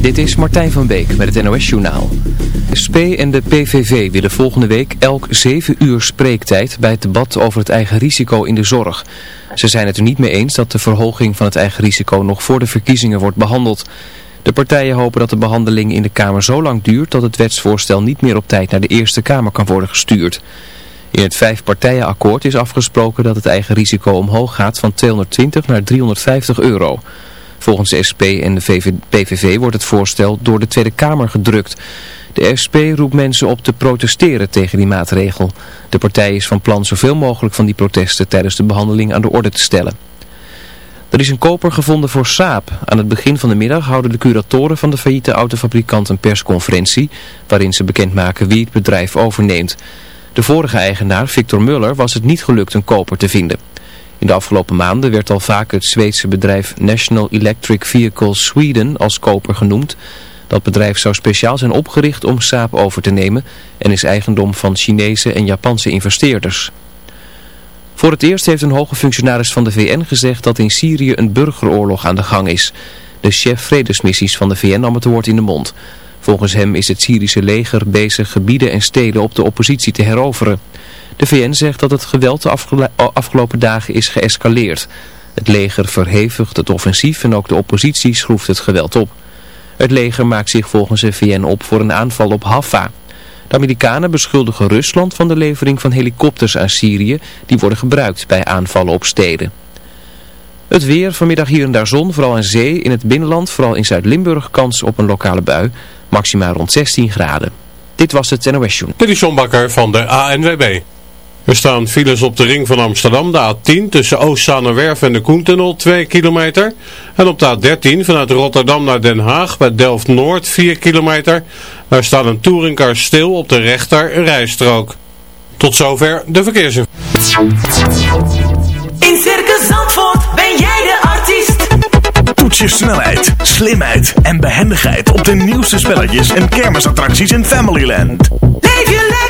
Dit is Martijn van Beek met het NOS Journaal. SP en de PVV willen volgende week elk zeven uur spreektijd bij het debat over het eigen risico in de zorg. Ze zijn het er niet mee eens dat de verhoging van het eigen risico nog voor de verkiezingen wordt behandeld. De partijen hopen dat de behandeling in de Kamer zo lang duurt dat het wetsvoorstel niet meer op tijd naar de Eerste Kamer kan worden gestuurd. In het vijfpartijenakkoord is afgesproken dat het eigen risico omhoog gaat van 220 naar 350 euro. Volgens de SP en de PVV wordt het voorstel door de Tweede Kamer gedrukt. De SP roept mensen op te protesteren tegen die maatregel. De partij is van plan zoveel mogelijk van die protesten tijdens de behandeling aan de orde te stellen. Er is een koper gevonden voor Saab. Aan het begin van de middag houden de curatoren van de failliete autofabrikant een persconferentie... waarin ze bekendmaken wie het bedrijf overneemt. De vorige eigenaar, Victor Muller, was het niet gelukt een koper te vinden. In de afgelopen maanden werd al vaak het Zweedse bedrijf National Electric Vehicles Sweden als koper genoemd. Dat bedrijf zou speciaal zijn opgericht om Saab over te nemen en is eigendom van Chinese en Japanse investeerders. Voor het eerst heeft een hoge functionaris van de VN gezegd dat in Syrië een burgeroorlog aan de gang is. De chef vredesmissies van de VN nam het woord in de mond. Volgens hem is het Syrische leger bezig gebieden en steden op de oppositie te heroveren. De VN zegt dat het geweld de afgelopen dagen is geëscaleerd. Het leger verhevigt het offensief en ook de oppositie schroeft het geweld op. Het leger maakt zich volgens de VN op voor een aanval op Haffa. De Amerikanen beschuldigen Rusland van de levering van helikopters aan Syrië die worden gebruikt bij aanvallen op steden. Het weer, vanmiddag hier en daar zon, vooral aan zee. In het binnenland, vooral in Zuid-Limburg, kans op een lokale bui. Maximaal rond 16 graden. Dit was het NOS Joen. Dit is van de ANWB. Er staan files op de ring van Amsterdam, de A10 tussen Oostzaanerwerf en de Koentunnel 2 kilometer. En op de A13 vanuit Rotterdam naar Den Haag bij Delft-Noord 4 kilometer. Daar staat een touringcar stil op de rechter rijstrook. Tot zover de verkeersinformatie. In Circus Zandvoort ben jij de artiest. Toets je snelheid, slimheid en behendigheid op de nieuwste spelletjes en kermisattracties in Familyland. Leef je lekker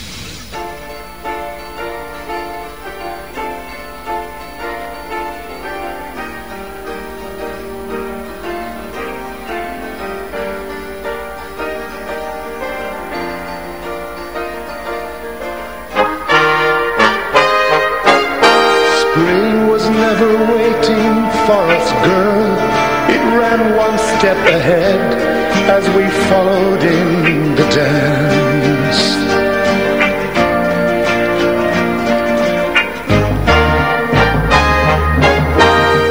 step ahead as we followed in the dance.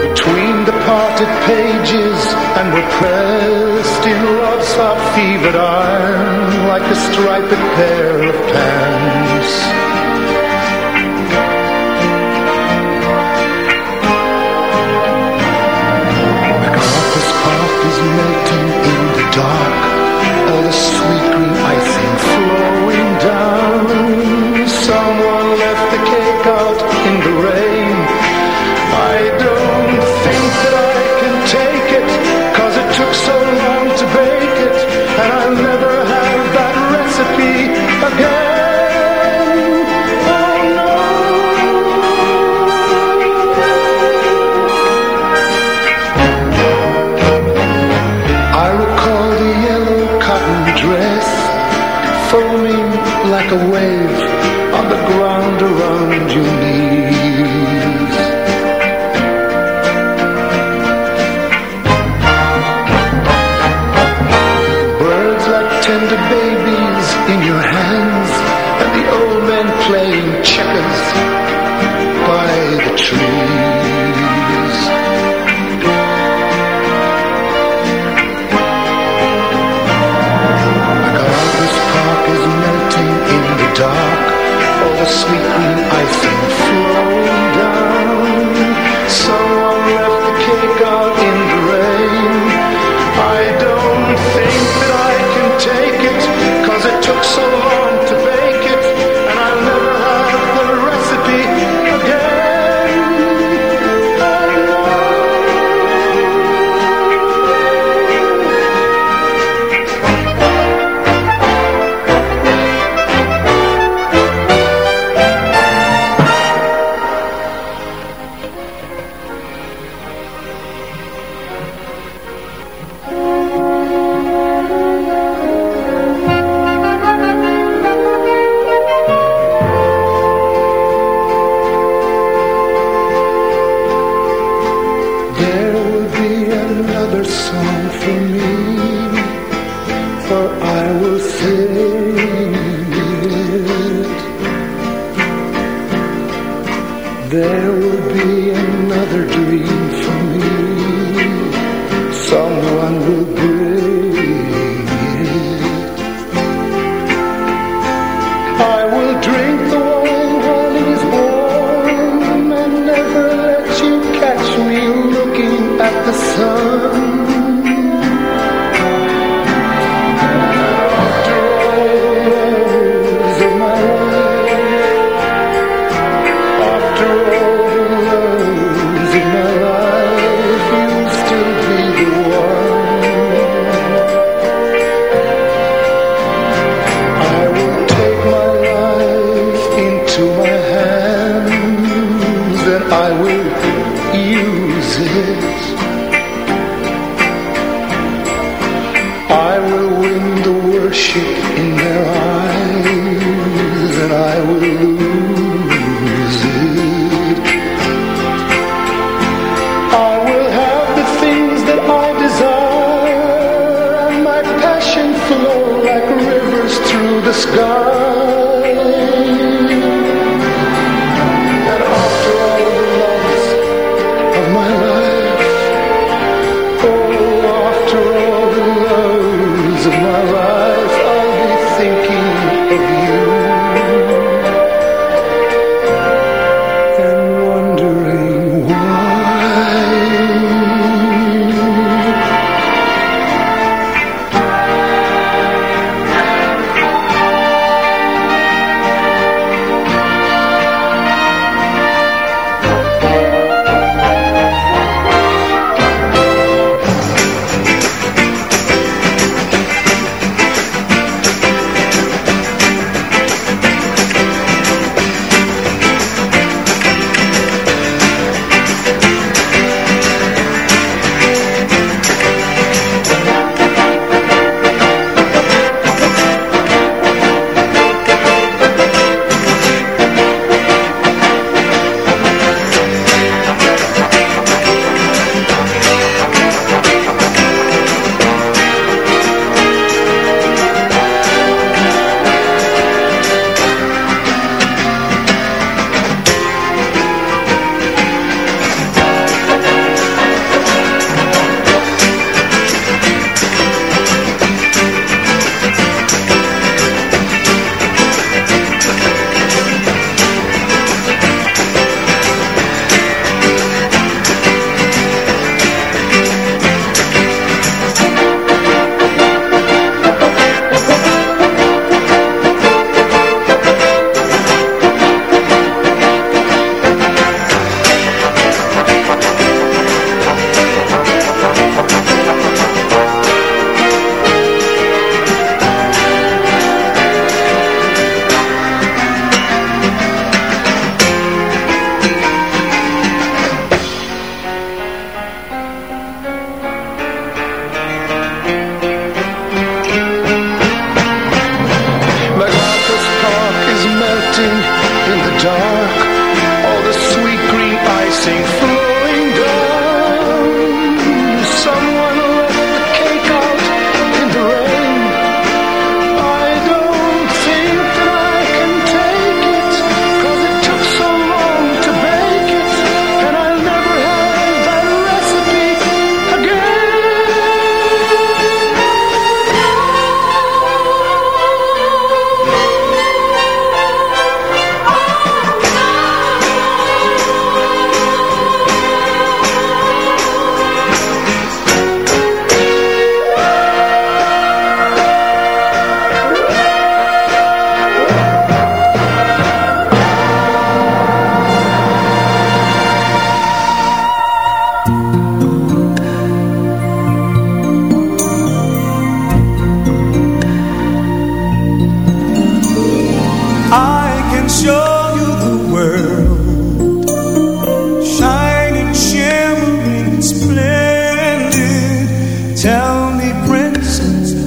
Between the parted pages and we pressed in love's hot fevered iron like a striped pair of pants. the sweet green ice icing flowing down. So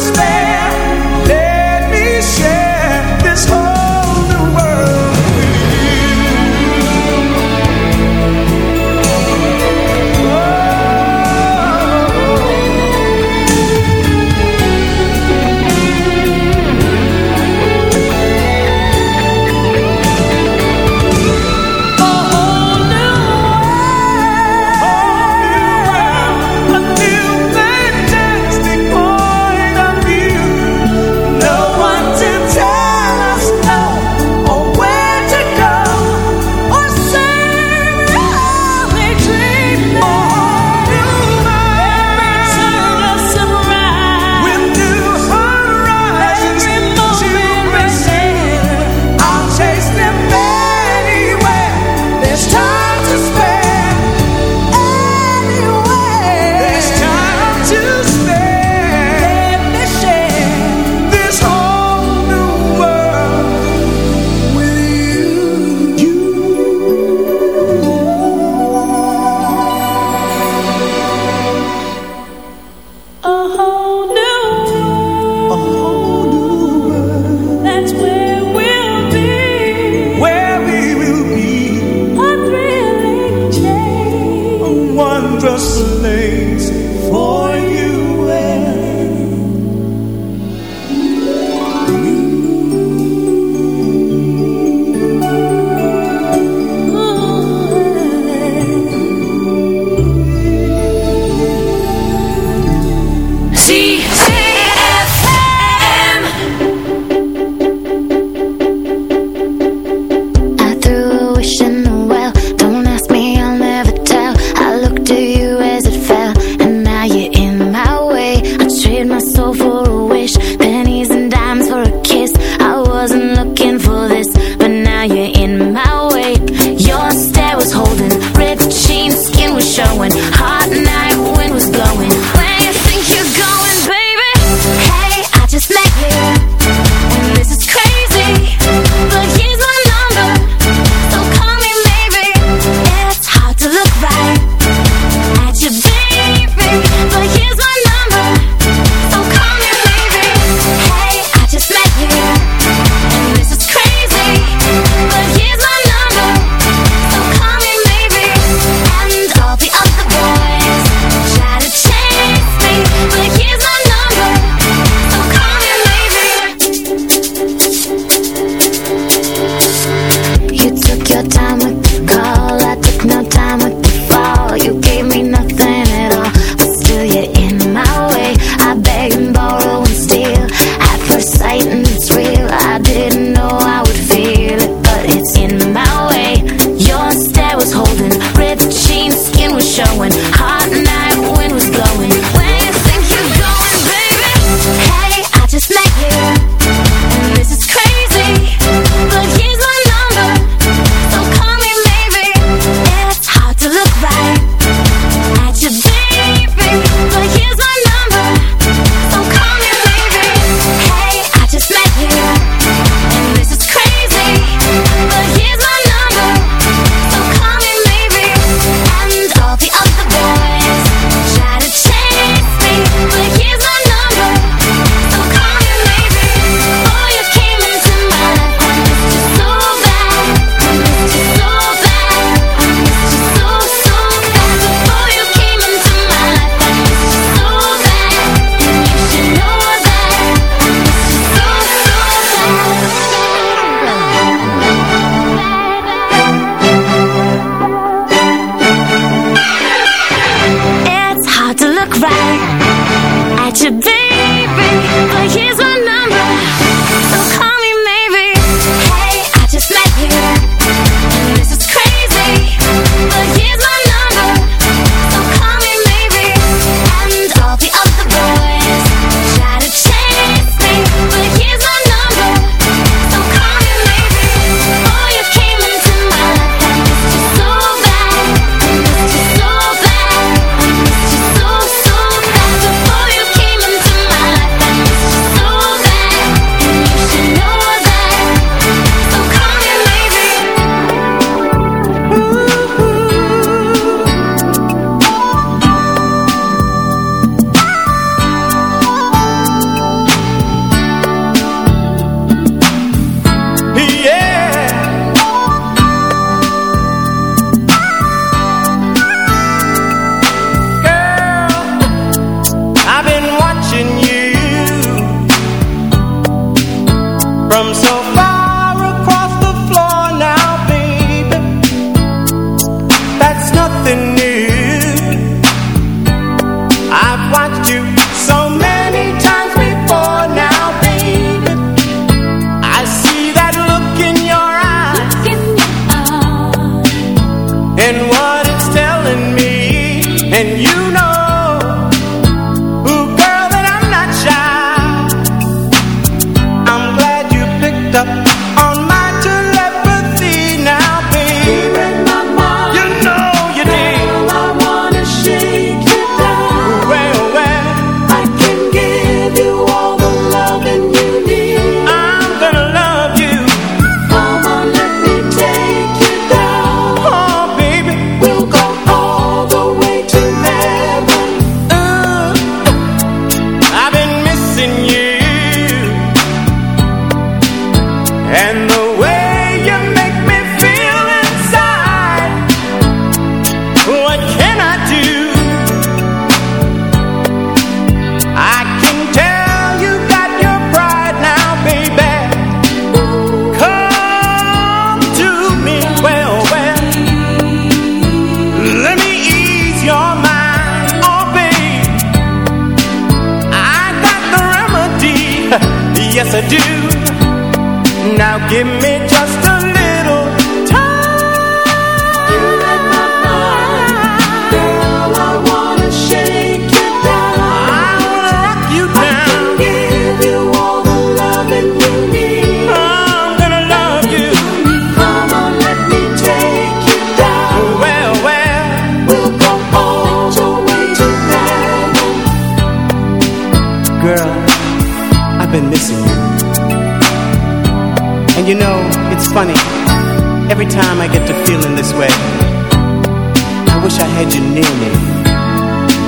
Spare.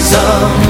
some.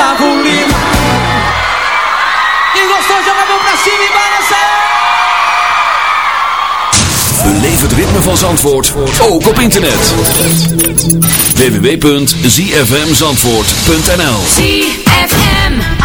Gustavo Lima. Quem gostou, joga a mão pra cima e balança! Beleef het ritme van Zandvoort, ook op internet. www.zfmzandvoort.nl ZFM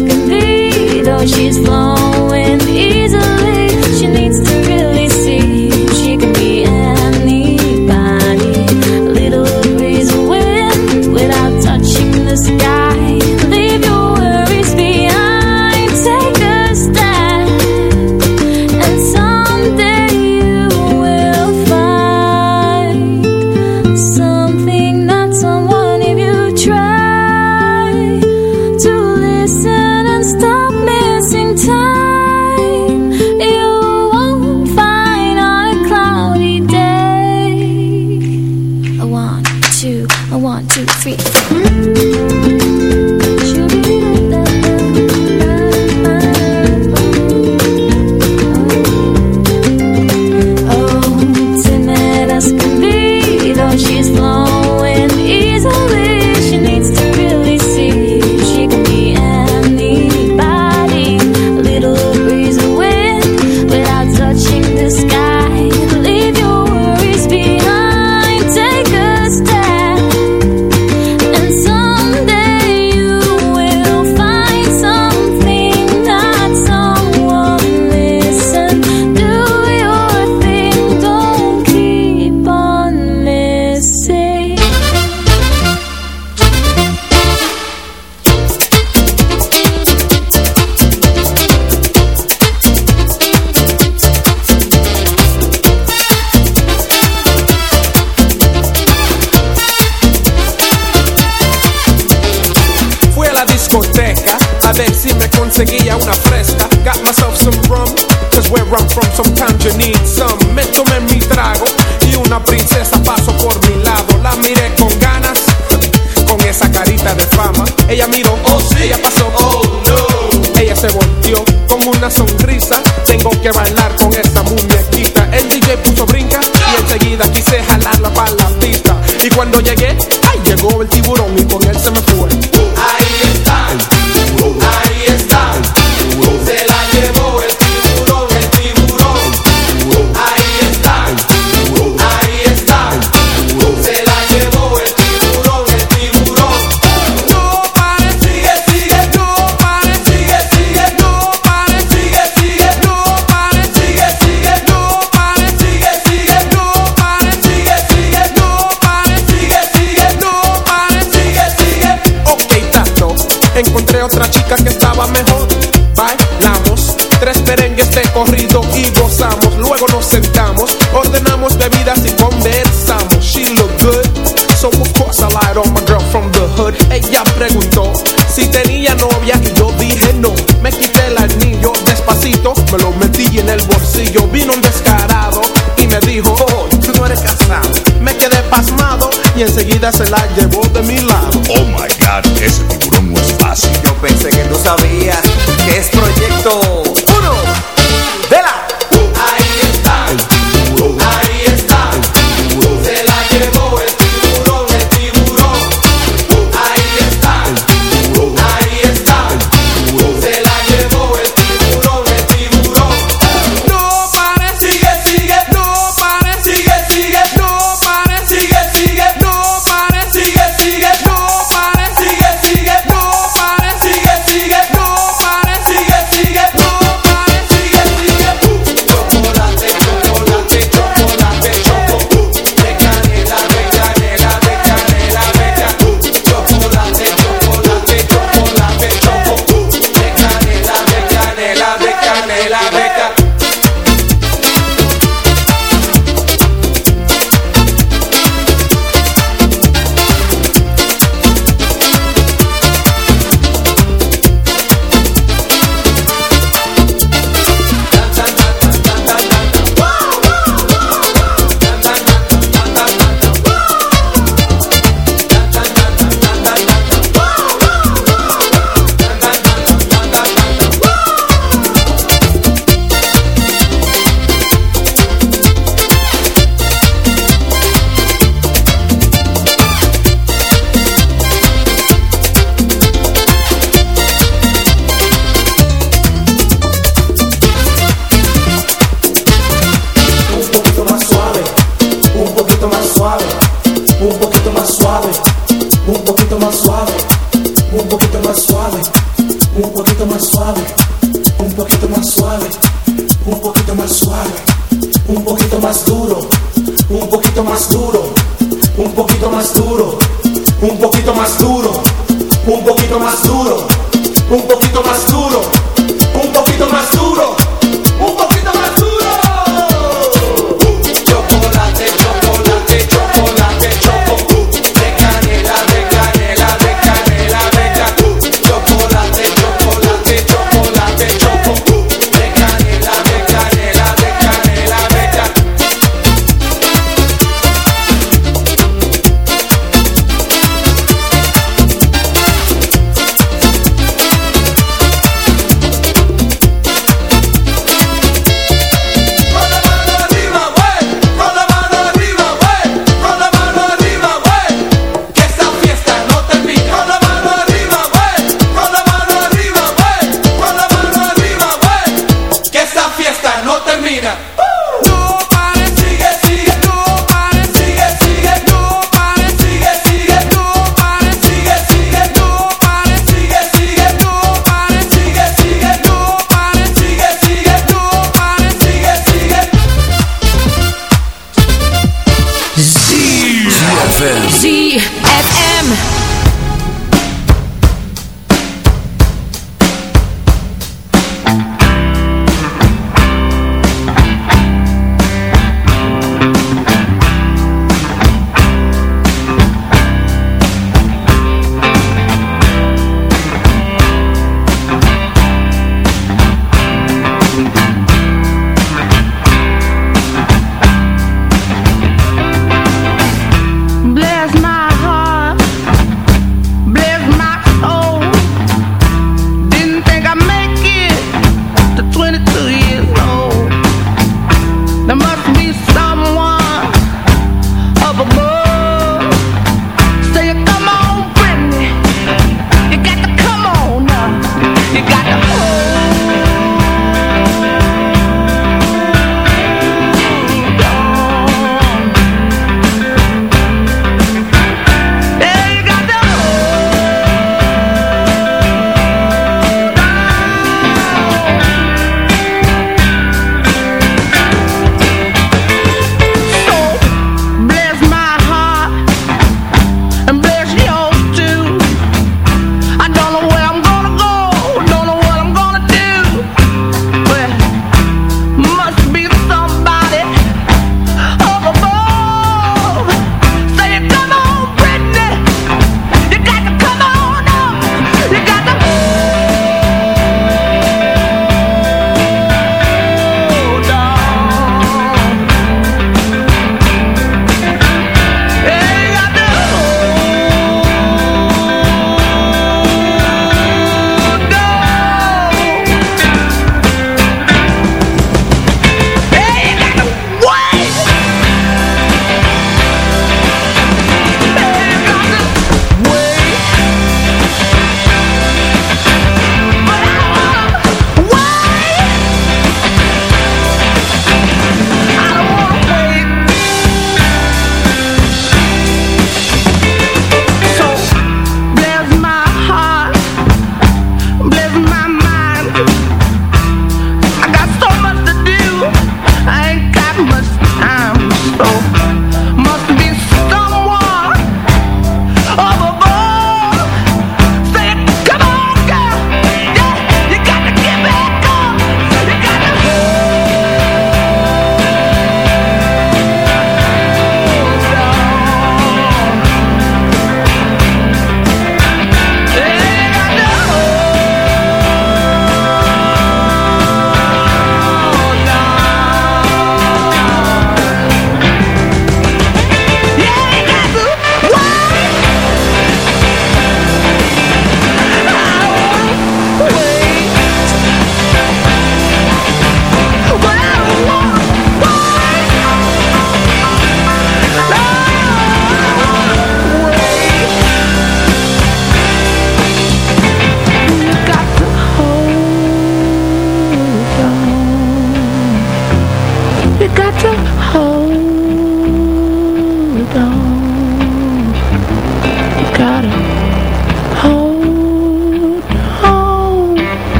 can be. Though she's flowing easily,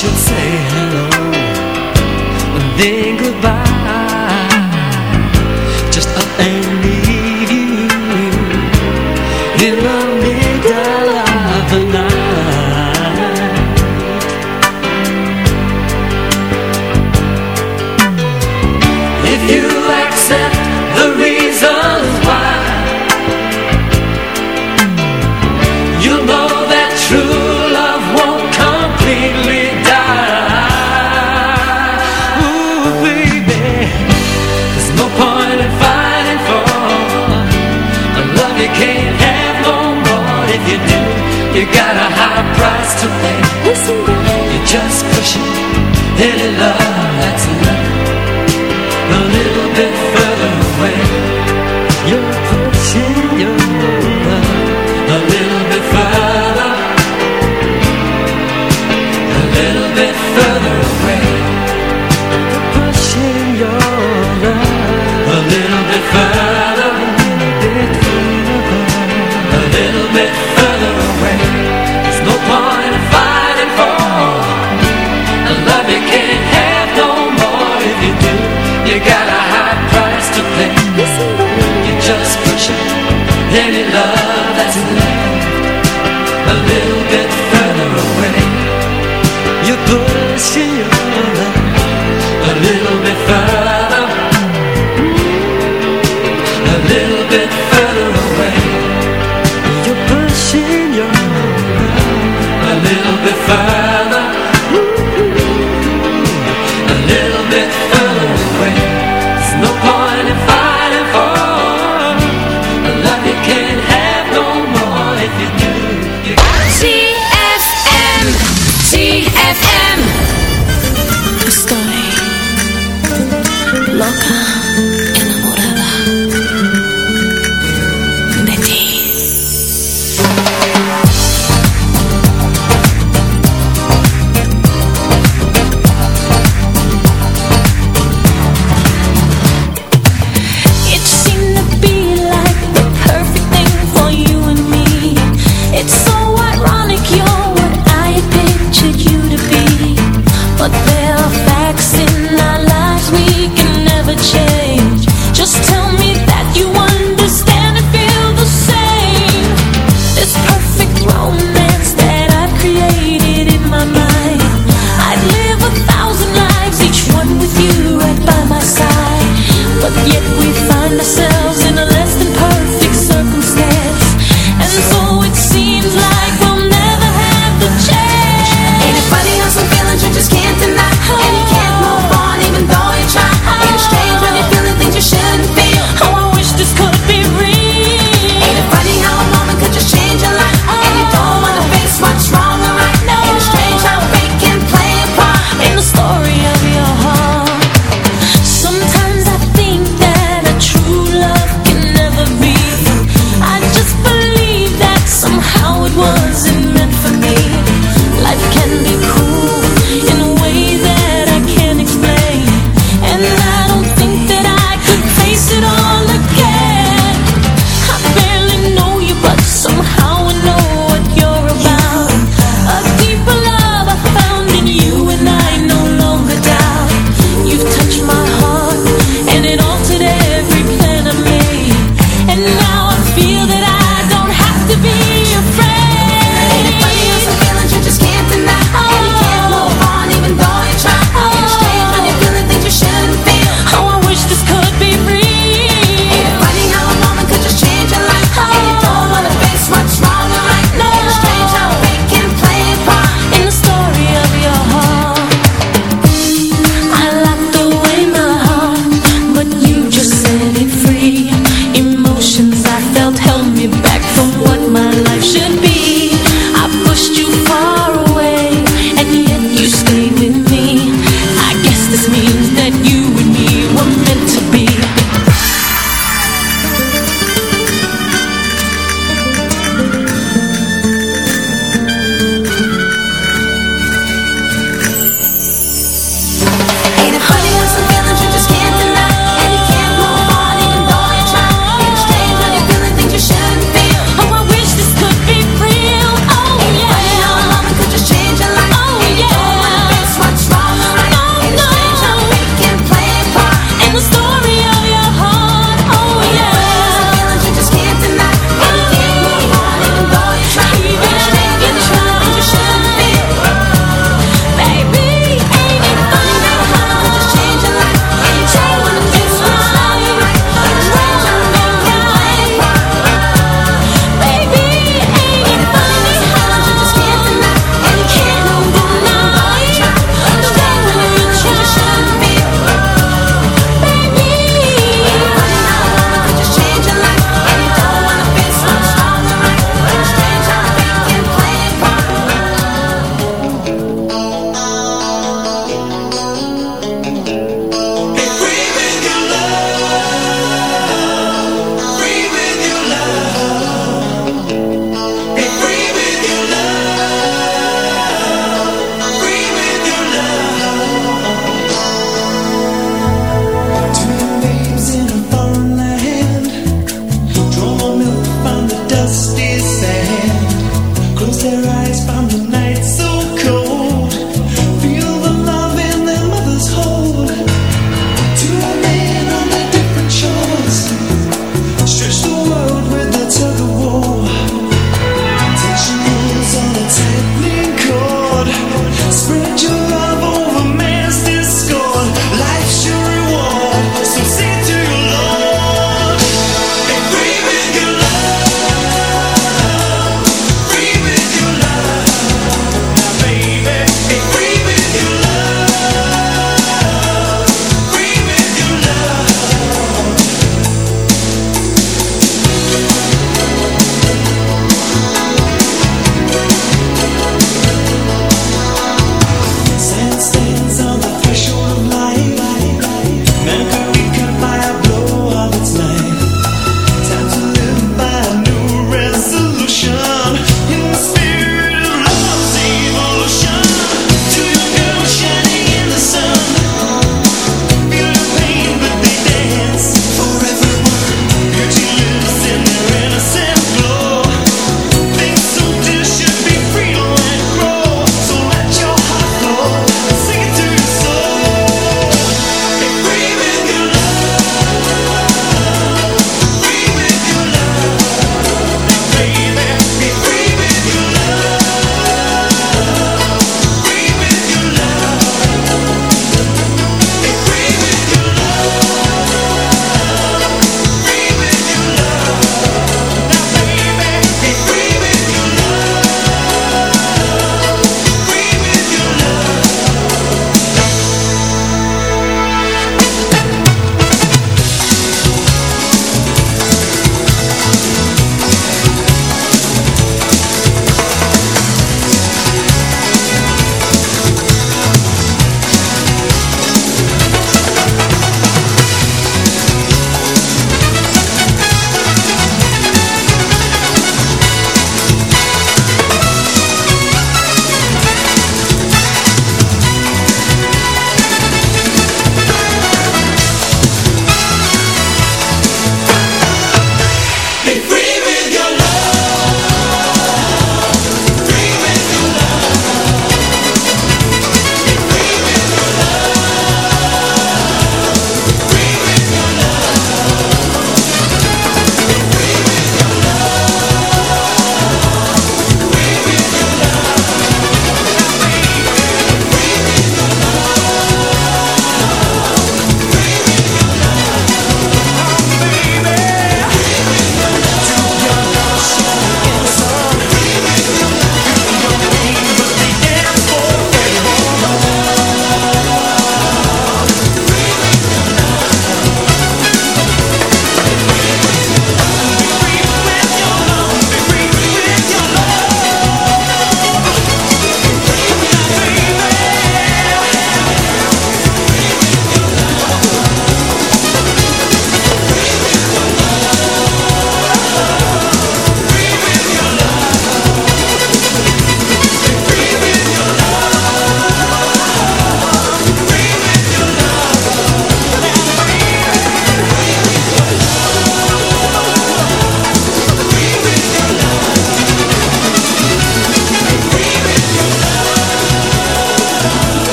should say hello. And any love that's a little bit further away. You're pushing your love a little bit further, a little bit further away. You're pushing your love a little bit further, a little bit further away. There's no point you got a high price to pay. You just push it. Any love that's left A little bit further away. You push it A little bit further. A little bit further away. You're pushing your love A little bit further.